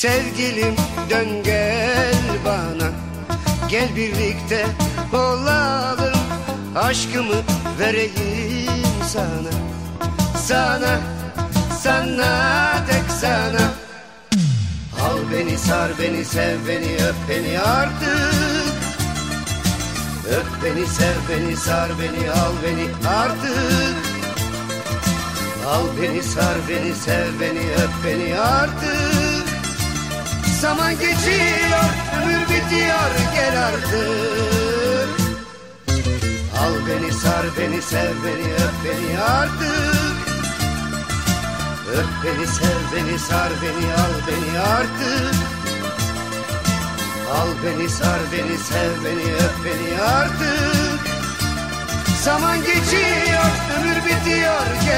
Sevgilim dön gel bana. Gel birlikte olalım. Aşkımı vereyim sana. Sana, sana tek sana. Al beni sar beni sev beni öp beni artık. Öp beni sev beni sar beni al beni artık. Al beni sar beni sev beni öp beni artık Zaman geçiyor ömür bitiyor gel artık. Al beni sar beni sev beni öp beni artık. Öp beni sev beni sar beni al beni artık. Al beni sar beni sev beni öp beni artık. Zaman geçiyor ömür bitiyor gel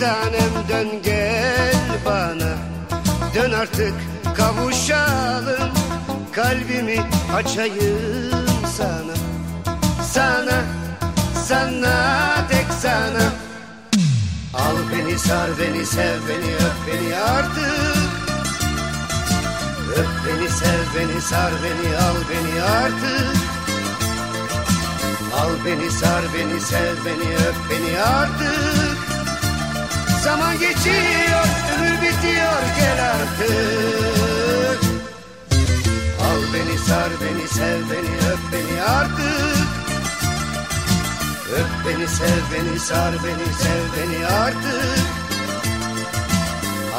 Tanem dön gel bana. Dön artık kavuşalım. Kalbimi açayım sana. Sana, sana tek sana. Al beni sar beni sev beni öp beni artık. Öp beni sev beni sar beni al beni artık. Al beni sar beni sev beni öp beni artık Zaman geçiyor, ömür bitiyor gel artık. Al beni, sar beni, sev beni, öp beni artık. Öp beni, sev beni, sar beni, sev beni artık.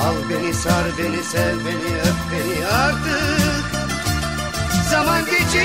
Al beni, sar beni, sev beni, öp beni artık. Zaman geçiyor